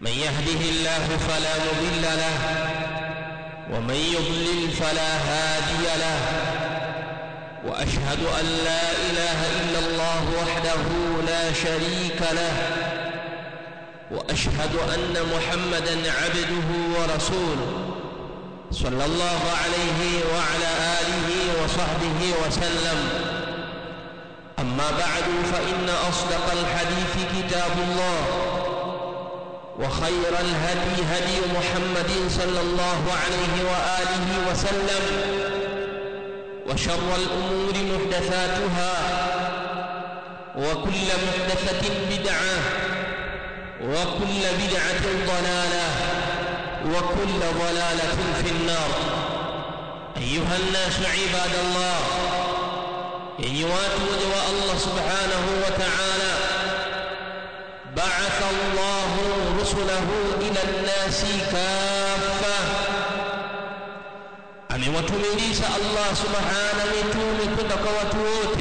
من يهده الله فلا مضل له ومن يضلل فلا هادي له. وأشهد أن لا إله إلا الله وحده لا شريك له وأشهد أن محمدا عبده ورسوله. صلى الله عليه وعلى آله وصحبه وسلم. أما بعد فإن أصدق الحديث كتاب الله. وخير الهدي هدي محمد صلى الله عليه وآله وسلم وشر الأمور محدثاتها وكل محدثة بدعة وكل بدعة ضلالة وكل ضلالة في النار. أيها الناس عباد الله watu waja wa Allah subhanahu بعث الله رسله إلى الناس كافة. أموتمليس الله سبحانه وتعالى كوتوت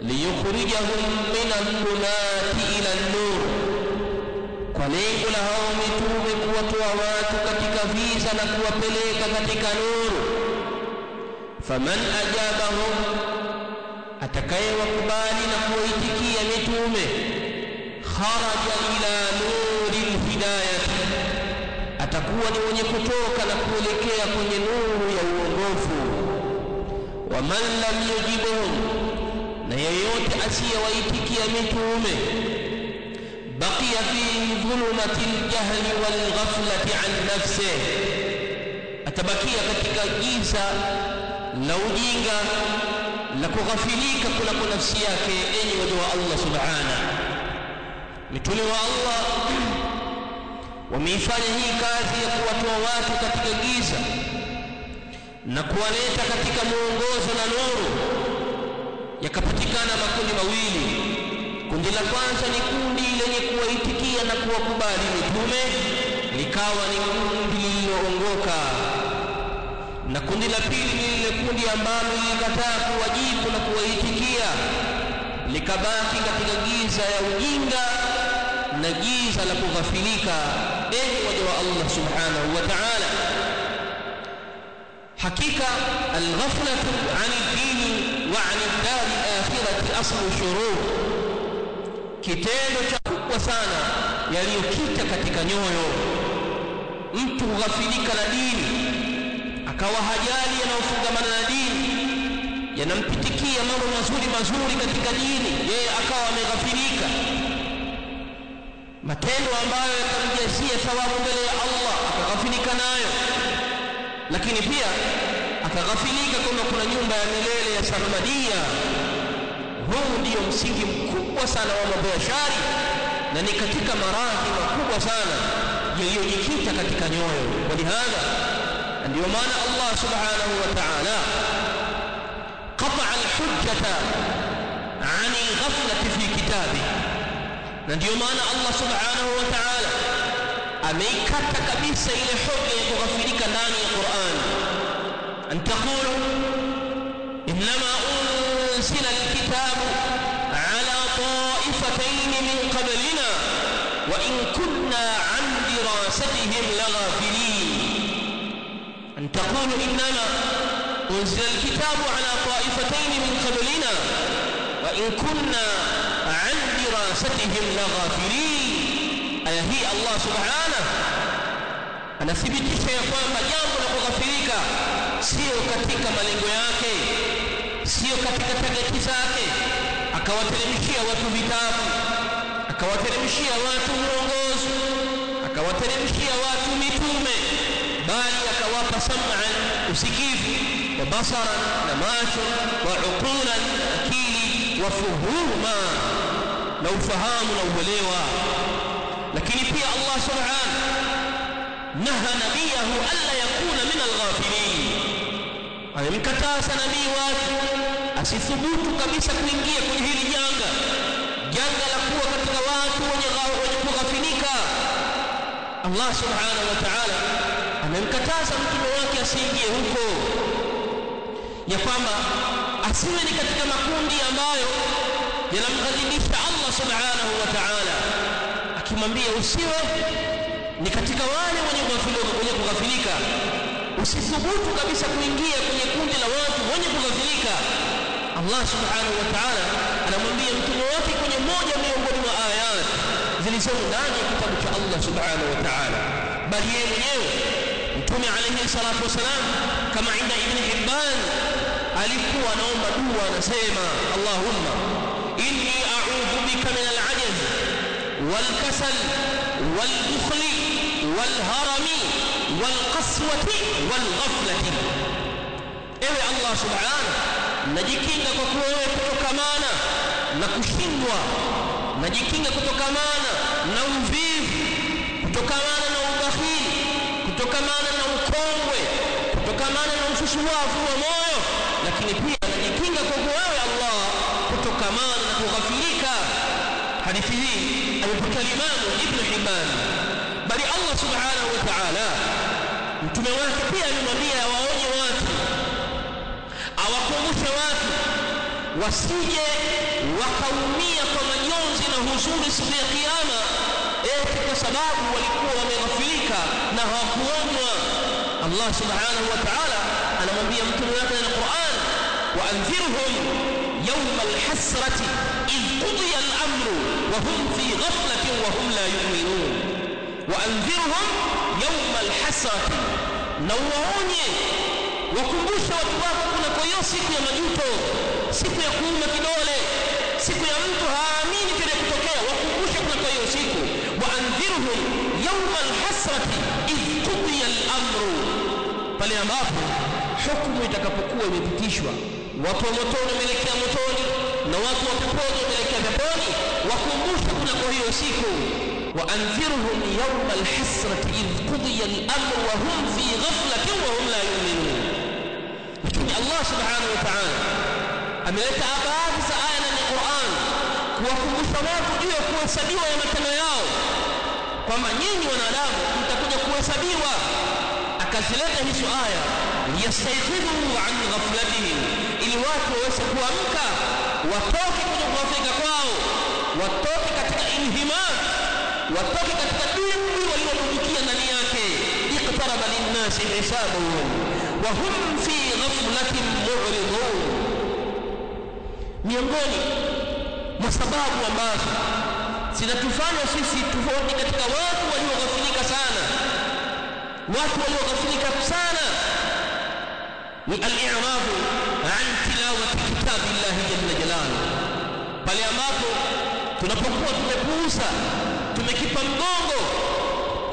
ليخرجهم من الظلمات إلى النور. فليقل هاومي توبك وتواواتك تكفيسا وبليك تلك نور. فمن أجابهم؟ أتكي وقبالنا ويتكي لتومه kharaja ila nuri lhidayati atakuwa ni mwenye kutoka na kuelekea kwenye nuru ya uongofu. Wa man lam yujibuhum na yeyote asiyewaitikia mitume. Baqiya fi dhulumati ljahli walghaflati an nafsihi. Atabakia katika giza la ujinga la kughafilika kunako nafsi yake enyi waja wa Allah subhanahu mitume wa Allah wameifanya hii kazi ya kuwatoa watu katika giza na kuwaleta katika mwongozo na nuru yakapatikana makundi mawili. Kundi la kwanza ni kundi lenye kuwaitikia na kuwakubali mitume likawa ni kundi lililoongoka. Na kundi la pili ni lile kundi ambalo lilikataa kuwajibu na kuwaitikia likabaki katika giza ya ujinga na giza la kughafilika ewe waja wa Allah subhanahu wa ta'ala. Hakika alghaflatu an dini wa an dari akhirati aslu shurur. Kitendo cha kubwa sana yaliyokita katika nyoyo. Mtu kughafilika na dini akawa hajali yanayofungamana na dini yanampitikia mambo mazuri mazuri katika dini yeye akawa ameghafilika matendo ambayo yatamjazia thawabu mbele ya Allah akaghafilika nayo. Lakini pia akaghafilika kwamba kuna nyumba ya milele ya sarmadia. Huu ndiyo msingi mkubwa sana wa mambo ya shari na ni katika maradhi makubwa sana yaliyojikita katika nyoyo. Walihadha ndio maana Allah subhanahu wa ta'ala qata al-hujjata 'an al-ghaflati fi kitabi na ndio maana Allah subhanahu wa ta'ala ameikata kabisa ile hoja ya kughafilika ndani ya Qur'an an taqulu inma unzila al-kitabu 'ala ta'ifatayn min qablina wa in kunna 'an dirasatihim laghafilin أن تقولوا إنما أنزل الكتاب على طائفتين من قبلنا وإن كنا عن istighasatihim laghafilin aya hii Allah subhanahu anathibitisha ya kwamba jambo la kughafirika sio katika malengo yake sio katika tageti zake. Akawateremshia watu vitabu akawateremshia watu uongozi akawateremshia watu mitume bali akawapa sam'an usikivu wa basara na macho wa uqulan akili wa fuhuma na ufahamu na uelewa. Lakini pia Allah subhanahu naha nabiyahu alla yakuna min alghafilin. Amemkataza nabii wake asithubutu kabisa kuingia kwenye hili janga. Janga la kuwa katika watu wenye kughafilika. Allah subhanahu wa ta'ala amemkataza mtume wake asiingie huko. Ya kwamba asiwe ni katika makundi ambayo yanamghadhibisha Allah subhanahu wa ta'ala. Akimwambia usiwe ni katika wale wenye kughafilika. Usithubutu kabisa kuingia kwenye kundi la watu wenye kughafilika. Allah subhanahu wa ta'ala anamwambia mtume wake kwenye moja miongoni mwa ayat zilizomo ndani ya kitabu cha Allah subhanahu wa ta'ala. Bali yeye mwenyewe mtume alayhi salatu wasalam kama inda ibn Hibban alikuwa anaomba dua anasema Allahumma إني أعوذ بك من العجز والكسل والبخل والهرم والقسوة والغفلة. إيه الله سبحانه نجيكين كتوكوه كتوكمانا نكشندوا نجيكين كتوكمانا نوفيف كتوكمانا نوبخيل كتوكمانا نوكوه كتوكمانا نوفشوا فوا مويا لكن فيها نجيكين كتوكوه الله. Hadithi hii amepokea Imam Ibn Hibban bali Allah subhanahu wa ta'ala mtume wake pia alimwambia waonye watu awakumbushe watu wasije wakaumia kwa majonzi na huzuni siku ya kiyama eti kwa sababu walikuwa wameghafilika na hawakuonywa Allah subhanahu wa ta'ala anamwambia mtume wake na Qur'an waanzirhum yawma alhasrati idh qudiya al-amru غفلة وهم fi يؤمنون. وأنذرهم يوم na waonye wakumbushe watu wako kuna kwa hiyo siku ya majuto siku ya kuuma kidole siku ya mtu haamini kile kutokea. Wakumbushe kuna kwa hiyo siku. Waandhirhum yauma alhasrati idh qudiya al-amru. Pale ambapo hukumu itakapokuwa imepitishwa watu wa motoni wameelekea motoni na watu wa peponi wameelekea peponi wakumbushe kuna kwa hiyo siku waandhirhum yawma alhasrati idh qudiya al-amru fi ghaflatin wa la yu'minun. Lakini Allah subhanahu wa ta'ala ameleta baadhi za aya ndani ya Qur'an kuwakumbusha watu juu ya kuhesabiwa ya matendo yao kwamba nyinyi wanadamu mtakuja kuhesabiwa. Akazileta hizo aya liyastaghfiru an ghaflatihim ili watu waweze kuamka watoke kughafilika kwao watoke katika inhimat watoke katika dimbwi waliotumbukia ndani yake iqtaraba linnasi hisabuhum wa hum fi ghaflatin mu'ridun miongoni mwa sababu ambazo zinatufanya sisi tofauti katika watu walioghafilika sana watu walioghafilika sana ni al-i'radu an tilawati kitabillahi jalla jalaluhu pale ambapo tunapokuwa tumepuuza tumekipa mgongo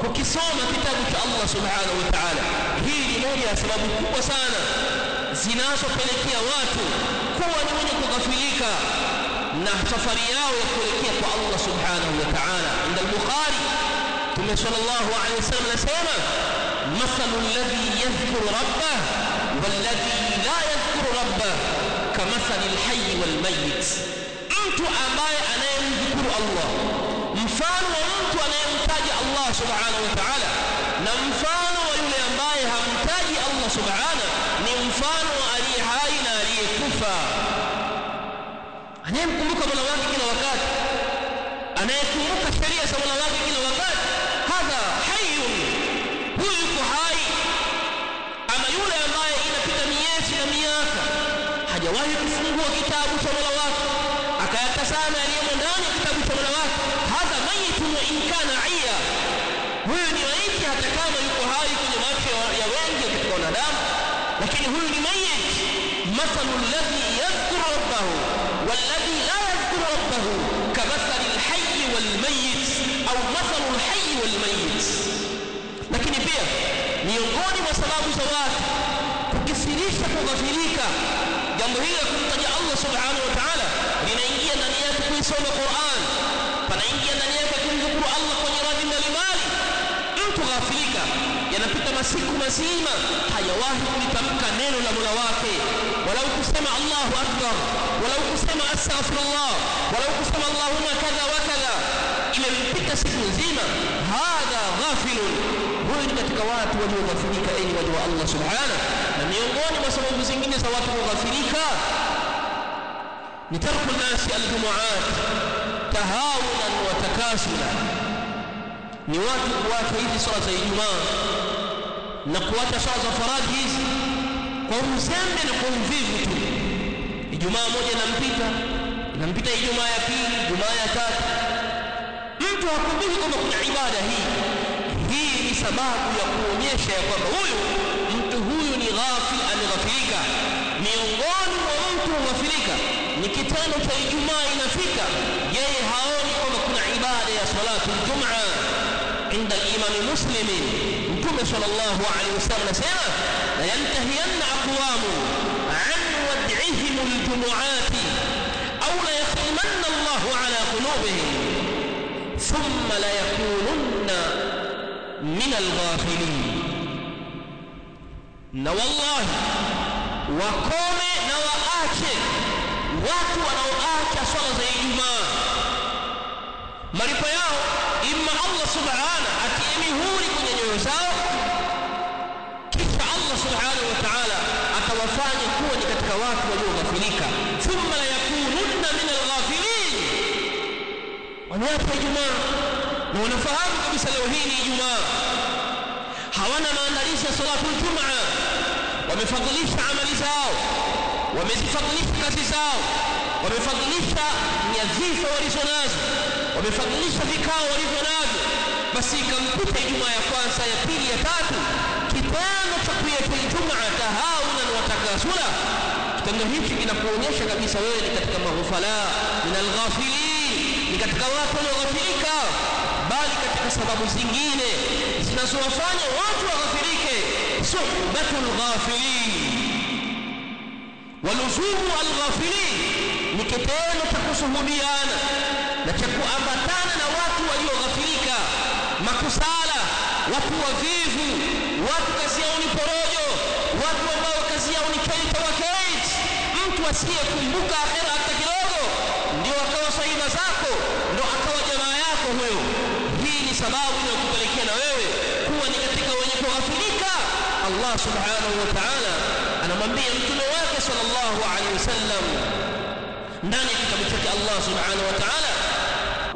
kukisoma kitabu cha Allah subhanahu wa ta'ala hii ni moja ya sababu kubwa sana zinazopelekea watu kuwa ni wenye kughafilika na safari yao ya kuelekea kwa Allah subhanahu wa ta'ala inda al-Bukhari Mtume sallallahu alayhi wasallam anasema mathalu alladhi yadhkuru rabbah walladhi la yadhkuru rabbah kamathali al-hayy wal-mayyit mtu ambaye anayemdhukuru Allah. Mfano wa mtu anayemtaja Allah subhanahu wa ta'ala na mfano wa yule ambaye hamtaji Allah subhanahu ni mfano aliye hai na aliyekufa. Anayemkumbuka Mola wake kila wakati anayekumbuka sheria za Mola wake kila wakati hadha hayyun huyu yuko hai. Ama yule ambaye inapita miezi na miaka hajawahi kufungua kitabu cha Mola wake akayatazama yaliyomo ndani kitabu cha Mola wake hadha mayitun in kana iya huyu ni maiti hata kama yuko hai kwenye macho ya wengi katika wanadamu lakini huyu ni mayit mathalu alladhi yadhkuru rabbahu walladhi la yadhkuru rabbahu kamathali alhayy walmayit au mathalu alhayy walmayit lakini pia miongoni mwa sababu za watu kukithirisha kughafilika jambo hili la kumtaja Allah subhanahu wa ta'ala kuisoma Qur'an panaingia ndani yake kumshukuru Allah kwenye radhi mbalimbali mtu ghafilika yanapita masiku mazima hajawahi kulitamka neno la Mola wake walau kusema Allahu akbar walau kusema astaghfirullah walau kusema Allahumma kadha wa kadha imempita siku nzima hadha ghafilun huyu katika watu walioghafilika enyi waja wa Allah subhanahu na miongoni mwa sababu zingine za watu kughafilika ni tarku nasi aljumuat tahawulan wa takasula ni watu kuacha hizi swala za Ijumaa na kuacha swala za faradhi hizi kwa uzembe na kwa uvivu tu. Ijumaa moja inampita, inampita Ijumaa ya pili, Ijumaa ya tatu, mtu hakumbuki kwamba kuna ibada hii. Hii ni sababu ya kuonyesha ya kwamba huyu mtu huyu ni ghafil, ameghafilika. Miongoni mwa mtu kughafilika ni kitendo cha Ijumaa inafika, yeye haoni kwamba kuna ibada ya salatu Ijumaa. عند الإمام مسلم متوم صلى الله عليه وسلم سيما لينتهين أقوام عن ودعهم الجمعات أو ليختمن الله على قلوبهم ثم ليكونن من الغافلين na wallahi wakome na waache watu wanaoacha swala za Ijumaa malipo yao imma Allah subhana atie mihuri kwenye nyoyo zao kisha Allah subhanahu wa ta'ala atawafanya kuwa ni katika watu walioghafilika. Thumma la yakununna min alghafilin. Wameacha Ijumaa na wanafahamu kabisa leo hii ni Ijumaa. Hawana maandalizi ya salatu Ijumaa wamefadhilisha amali zao wamezifadhilisha kazi zao wamefadhilisha nyadhifa walizonazo wamefadhilisha vikao walivyo navyo basi ikampita Ijumaa ya kwanza ya pili ya tatu kitendo cha kuiacha Ijumaa tahawunan wa takasula kitendo hichi kinakuonyesha kabisa wewe ni katika maghfala min alghafilin ni katika watu walioghafilika bali katika sababu zingine zinazowafanya watu waghafilike suhbatul ghafilin waluzumu alghafilin ni kitendo cha kusuhudiana na cha kuambatana na watu walioghafilika makusala watu wavivu watu kazi yao ni porojo watu ambao kazi yao ni kaita wa kait mtu asiyekumbuka akhera hata kidogo ndio akawa sahiba zako ndio akawa jamaa yako huyo hii ni sababu inayokupelekea na wewe kuwa ni katika wenye kughafilika Allah subhanahu wa ta'ala anamwambia mtume sallallahu alaihi wasallam ndani ya kitabu chake Allah subhanahu wa ta'ala.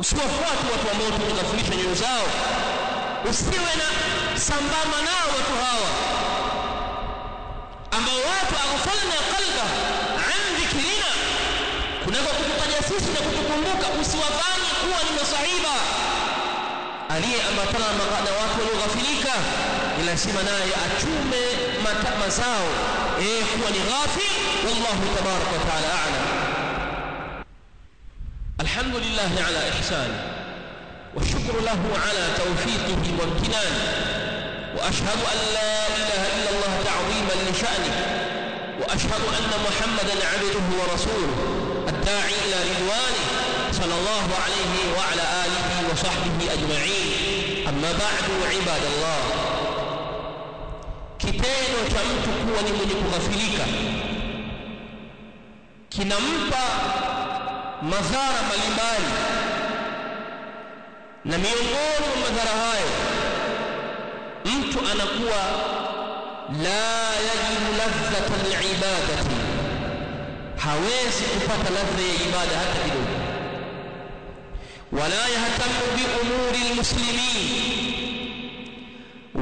Usiwafuate watu ambao tumeghafilisha nyoyo zao usiwe na sambamba nao watu hawa ambao watu aghfalna qalba an dhikrina kunako kukutaja sisi na kutukumbuka usiwafanye kuwa ni masahiba aliyeambatana na watu walioghafilika ila lazima naye achume mazao eh ni ghafil wallahu tabaraka wa taala a'lam الحمد لله على إحسانه والشكر له على توفيقه وامتنانه وأشهد أن لا إله إلا الله تعظيما لشأنه وأشهد أن محمدا عبده ورسوله الداعي إلى رضوانه صلى الله عليه وعلى آله وصحبه أجمعين. أما بعد عباد الله kitendo cha mtu kuwa ni mwenye kughafilika kinampa madhara mbalimbali. Na miongoni mwa madhara hayo mtu anakuwa la yajidu ladhata alibadati hawezi kupata ladha ya ibada hata kidogo. Wala yahtamu bi umuri almuslimin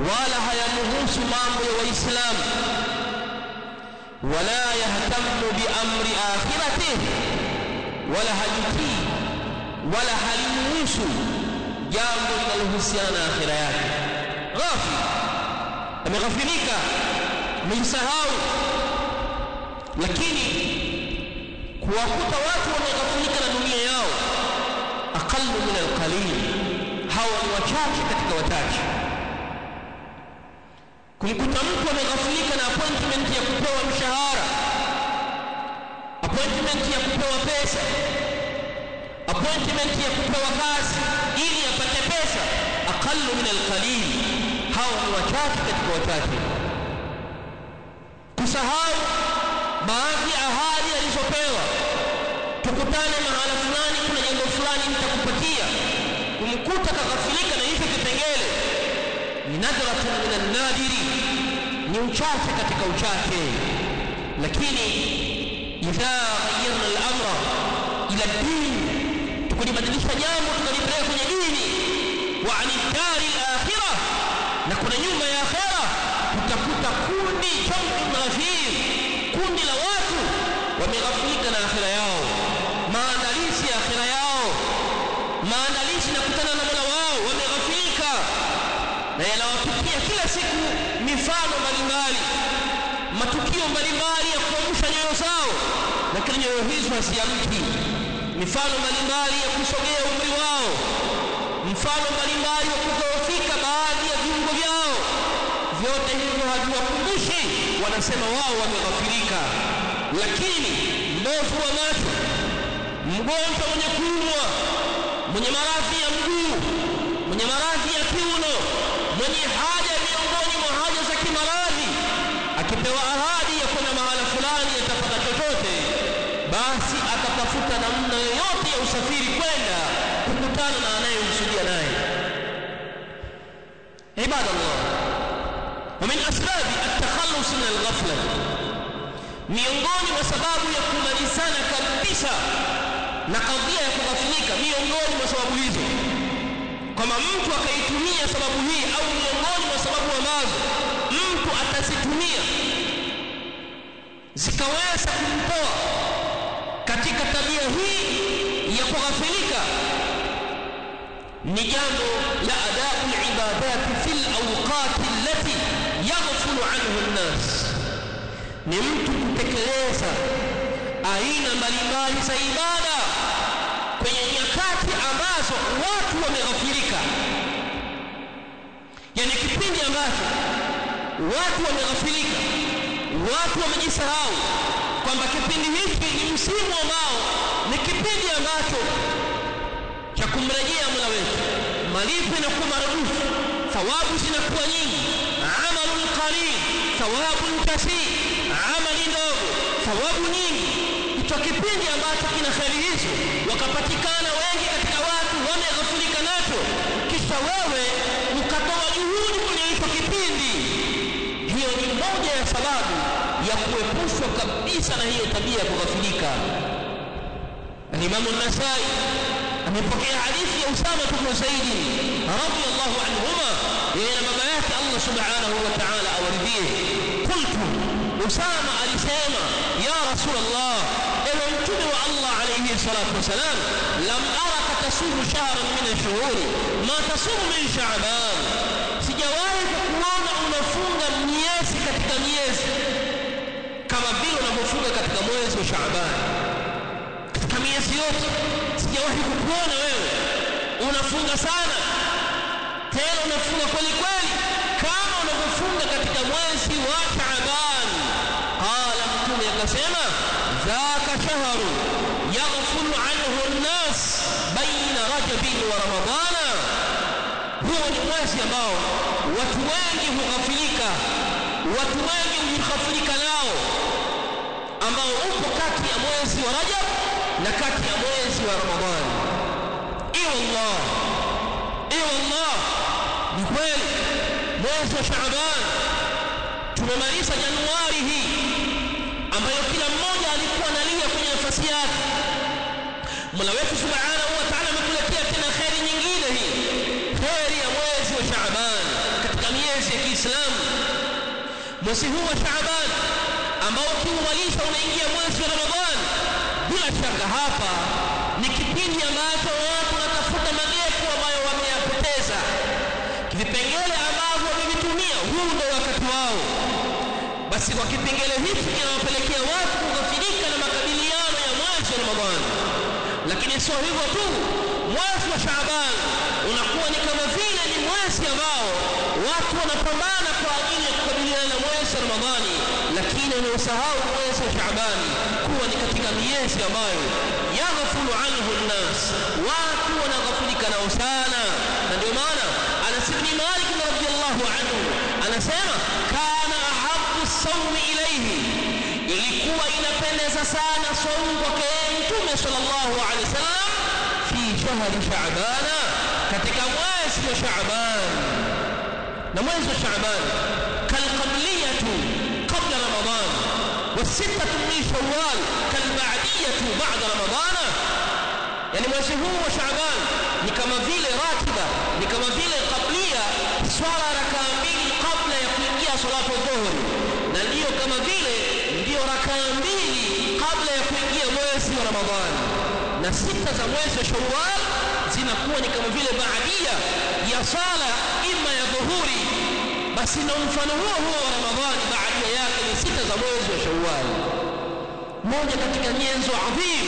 wala hayamuhusu mambo ya waislamu. Wala yahtamu biamri akhiratihi wala hajutii. Wala halimuhusu jambo linalohusiana na akhira yake. Ghafi. Ameghafilika. Amejisahau. Lakini kuwakuta watu wameghafilika na dunia yao aqallu min alqalil. Hawa ni wachache katika wachache kumkuta mtu ameghafilika na appointment ya kupewa mshahara. Appointment ya kupewa pesa. Appointment ya kupewa kazi ili apate pesa. Aqallu min alqalil. Hawa ni wachache katika wachache. Kusahau baadhi ya ahadi alizopewa. Tukutane mahala fulani kuna jambo fulani nitakupatia. Kumkuta kaghafilika na hivi kipengele ندرة من النادر ننشاف كتك وشاف لكن إذا غيرنا الأمر إلى الدين تكون مدلسة جامعة تنبي بريك الدين وعن الدار الآخرة نكون يوم يا خيرا تتكوت كون جمع غفير كون لواتو ومغفيك آخر يوم. ماذا na kila siku mifano mbalimbali matukio mbalimbali ya kuamsha nyoyo zao lakini nyoyo hizo haziamki. Mifano mbalimbali ya kusogea umri wao mfano mbalimbali wa kudhoofika baadhi ya viungo vyao vyote hivyo haviwakumbushi. Wanasema wao wameghafirika. Lakini mbovu wa macho mgonjwa mwenye kuumwa mwenye maradhi ya mguu mwenye maradhi ya kiuno mwenye haja miongoni mwa haja za kimaradhi akipewa ahadi ya kwenda mahala fulani atapata chochote basi atatafuta namna yoyote ya usafiri kwenda kukutana na anayemsudia naye ibadallah ومن أسباب التخلص من الغفلة miongoni mwa sababu ya kumalizana kabisa na kadhia ya kughafilika miongoni mwa sababu hizo kwamba mtu akaitumia sababu hii au miongoni mwa sababu ambazo mtu atazitumia zikaweza kumtoa katika tabia hii ya kughafilika ni jambo la adabu ibadati fi awqati allati yaghfulu anhu an-nas. Ni mtu kutekeleza aina mbalimbali za ibada kwenye nyakati ambazo watu wameghafilika yani kipindi ambacho watu wameghafilika watu wamejisahau kwamba kipindi hiki ni msimu ambao ni kipindi ambacho cha kumrejea Mola wetu. Malipo inakuwa maradufu thawabu zinakuwa nyingi. Amalun qalil thawabun kathir amali ndogo thawabu nyingi kitu kipindi ambacho kina kheri hizo wakapatikana wengi katika watu wameghafilika nacho kisha wewe ukatoa juhudi kwenye hicho kipindi hiyo ni moja ya sababu ya kuepushwa kabisa na hiyo tabia ya kughafilika الإمام النسائي amepokea hadithi ya Usama ibn Zaid radiyallahu anhuma yeye na baba yake Allah subhanahu wa ta'ala awaridhie qultu Usama alisema ya Rasulullah متوني الله عليه الصلاة والسلام. لم أرك تصوم شهرا من الشهور. ما تصوم من شعبان. Sijawahi kukuona unafunga miezi katika miezi kama vile unafunga katika mwezi wa Shaaban katika miezi yote. Sijawahi kukuona wewe unafunga sana. vile unafunga kuliko kuliko kama unafunga katika mwezi wa Shaaban قال Mtume akisema dhaka يغفل yaghfulu anhu an-nas ورمضان. هو mwezi ambao watu wengi hughafilika watu wengi hughafilika nao ambao upo kati ya mwezi wa Rajab na kati ya mwezi wa Ramadhani. iwa Allah, iwa Allah, ni kweli mwezi wa Shaaban tumemaliza Januari hii ambayo kila mmoja alikuwa kwenye nafasi yake. Mola wetu Subhanahu wa Ta'ala ametuletea tena kheri nyingine hii, kheri ya mwezi wa Shaaban katika miezi ya Kiislamu. Mwezi huu wa Shaaban ambao kiumalisha unaingia mwezi wa Ramadhani bila shaka hapa ni kipindi ambacho watu wanatafuta magepu ambayo wameyapoteza vipengele ambavyo wamevitumia huu ndio wakati wao basi kwa kipengele hiki kinawapelekea watu kughafilika na makabiliano mwezi wa Ramadhani lakini sio hivyo tu mwezi wa Shaaban unakuwa ni kama vile ni mwezi ambao watu wanapambana kwa ajili ya kukabiliana na mwezi wa Ramadhani lakini wanaosahau mwezi wa Shaaban kuwa ni katika miezi ambayo yaghfulu anhu nnas watu wanaghafilika nao sana na ndio maana Anas ibn Malik radhiyallahu anhu anasema kana ahabbu sawmi ilayhi ilikuwa inapendeza sana saumu kwake mtume sallallahu alaihi wasallam fi shahri Shaaban katika mwezi wa Shaaban na mwezi wa Shaaban kalqabliyatu qabla Ramadhan والستة من شوال كالبعدية بعد رمضان يعني mwezi huu wa Shaaban ni kama vile ratiba ni kama swala rakaa mbili kabla ya kuingia salatu dhuhuri na ndiyo kama vile ndiyo rakaa mbili رمضان نسكة مويس شوال زينكوان كما في لبعدية يصال إما يظهوري بس إنهم فنهوه هو رمضان بعدية ياكل نسكة مويس شوال موجة تكني أنزو عظيم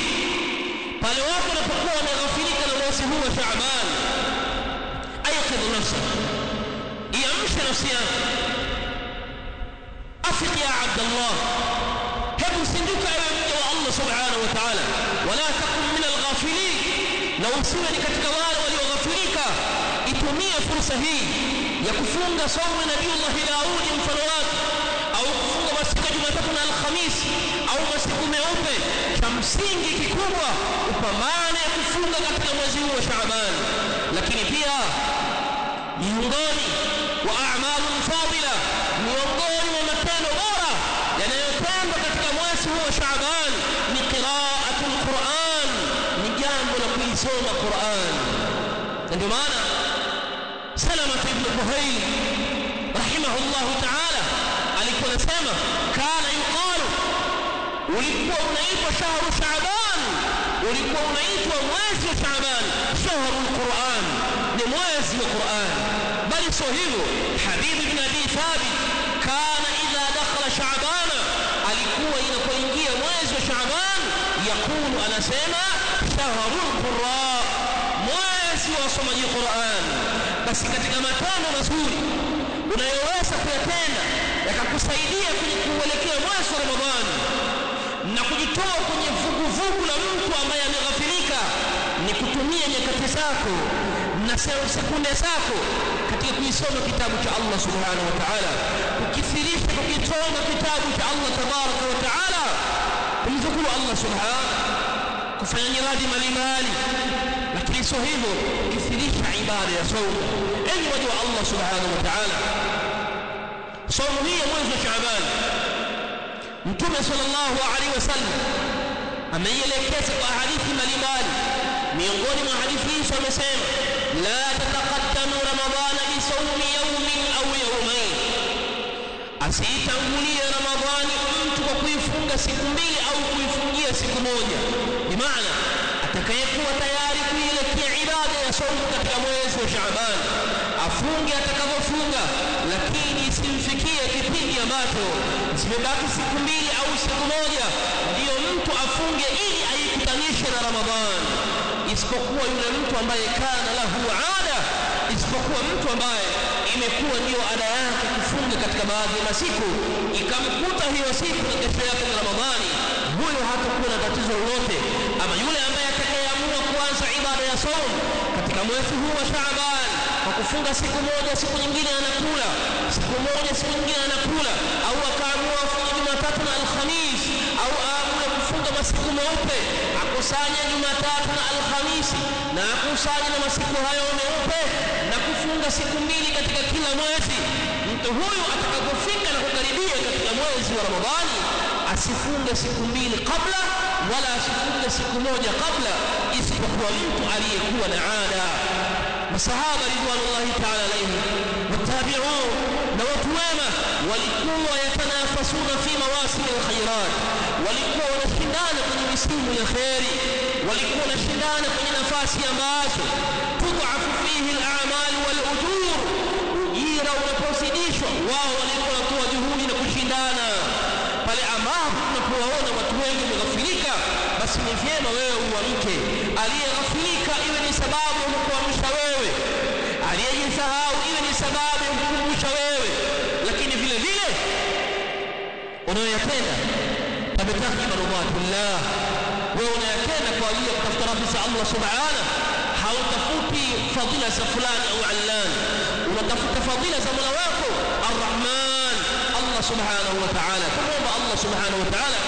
فالواقر فقوة مغفلك لناس هو شعبان أيقظ نفسك يمشى نفسيا أفق يا عبد الله هبوا سندوك سبحانه وتعالى. ولا تكن من الغافلين. لو سئل كتك وال وليغفلك اتمي فرصة هي. يكفون صوم نبي الله داود فرواك أو يكفون مسك جمعتكم الخميس. أو مسك ميوبة كمسينج وما وفمانا يكفون كتك مزيو وشعبان. لكن فيها يوضان وأعمال فاضلة. يوضان ومكان غارة يعني يوضان كتك مواسه وشعبان. Kuisoma Qur'an ndio maana Salama ibn Buhayl rahimahullah ta'ala alikuwa anasema kana yuqalu ulikuwa unaitwa shahru Shaaban ulikuwa unaitwa mwezi wa Shaaban shahru al-Qur'an ni mwezi wa Qur'an bali sio hivyo Habib ibn Abi Thabit kana idha dakhala Shaaban alikuwa inapoingia يقول أنا سيما شهر القراء. مواسي وصمد القرآن. بس كتك ما كان رسولي. ولا يواسك يتانا يكاكو سيدية في ولكي مواسي رمضان. نقود توق يفوق فوق لنك وما يعني يغفرك نكتمية يكتساك نسير سكون يساك كتك يسوم كتابة الله سبحانه وتعالى. وكثيريش كتابة الله تبارك وتعالى. Allah subhanahu kufanya nyiradi mbalimbali lakini sio hivyo kukithirisha ibada ya saumu. Enyi waja wa Allah subhanahu wa ta'ala saumu hii ya mwezi wa Shaaban mtume sallallahu alaihi wasallam ameielekeza kwa hadithi mbalimbali. Miongoni mwa hadithi hizo amesema la tataqaddamu asiitangulie ramadhani mtu kwa kuifunga siku mbili au kuifungia siku moja. Bimaana atakayekuwa tayari kuielekea ibada ya saumu katika mwezi wa Shaaban afunge atakavyofunga lakini isimfikie kipindi ambacho zimebaki siku mbili au siku moja ndiyo mtu afunge ili aikutanishe na ramadhani. Isipokuwa yule mtu ambaye kana lahu ada isipokuwa mtu ambaye imekuwa ndiyo ada yake kufunga katika baadhi ya masiku ikamkuta hiyo siku na kesho yake ni Ramadhani huyo hatakuwa na tatizo lolote ama yule ambaye atakayeamua kuanza ibada ya saumu katika mwezi huu wa Shaaban kwa kufunga siku moja siku nyingine anakula siku moja siku nyingine anakula au akaamua afunge Jumatatu na Alhamis au aamue kufunga masiku meupe akusanye Jumatatu na Alhamisi na akusanye na masiku hayo meupe kufunga siku mbili katika kila mwezi mtu huyu atakapofika na kukaribia katika mwezi wa Ramadhani asifunge siku mbili kabla wala asifunge siku moja kabla isipokuwa mtu aliyekuwa na ada masahaba ridwanullahi ta'ala alayhim watabi'un na watu wema walikuwa yatanafasuna fi mawasim alkhairat walikuwa wanashindana kwenye misimu ya khairi walikuwa wanashindana kwenye nafasi ambazo tudhafu fihi al-a'mal wao walikuwa wanatoa juhudi na kushindana pale ambapo tunapowaona watu wengi wameghafilika basi ni vyema wewe uamke aliyeghafilika iwe ni sababu ya kukuamsha wewe aliyejisahau iwe ni sababu ya kukumbusha wewe lakini vile vile unayoyatenda tabitaki marudatillah wewe unayatenda kwa ajili ya kutafuta radhi za Allah subhanahu hautafuti fadhila za fulani au wako arrahman Allah subhanahu wa ta'ala kumwomba Allah subhanahu wa ta'ala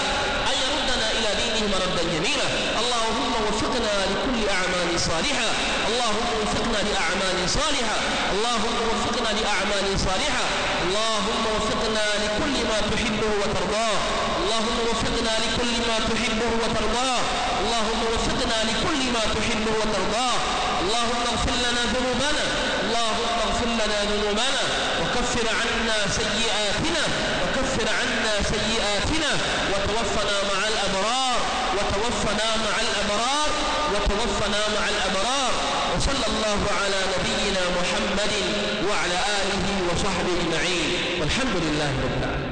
an yaruddana ila dinihi maraddan jamila اللهم وفقنا لكل أعمال صالحة. اللهم وفقنا لأعمال صالحة. اللهم وفقنا لأعمال صالحة. اللهم وفقنا لكل ما تحبه وترضاه. اللهم وفقنا لكل ما تحبه وترضاه. اللهم وفقنا لكل ما تحبه وترضاه. اللهم اغفر لنا ذنوبنا. لنا ذنوبنا وكفر عنا سيئاتنا وكفر عنا سيئاتنا وتوفنا مع الأبرار وتوفنا مع الأبرار وتوفنا مع الأبرار. وصلى الله على نبينا محمد وعلى آله وصحبه أجمعين. والحمد لله رب العالمين.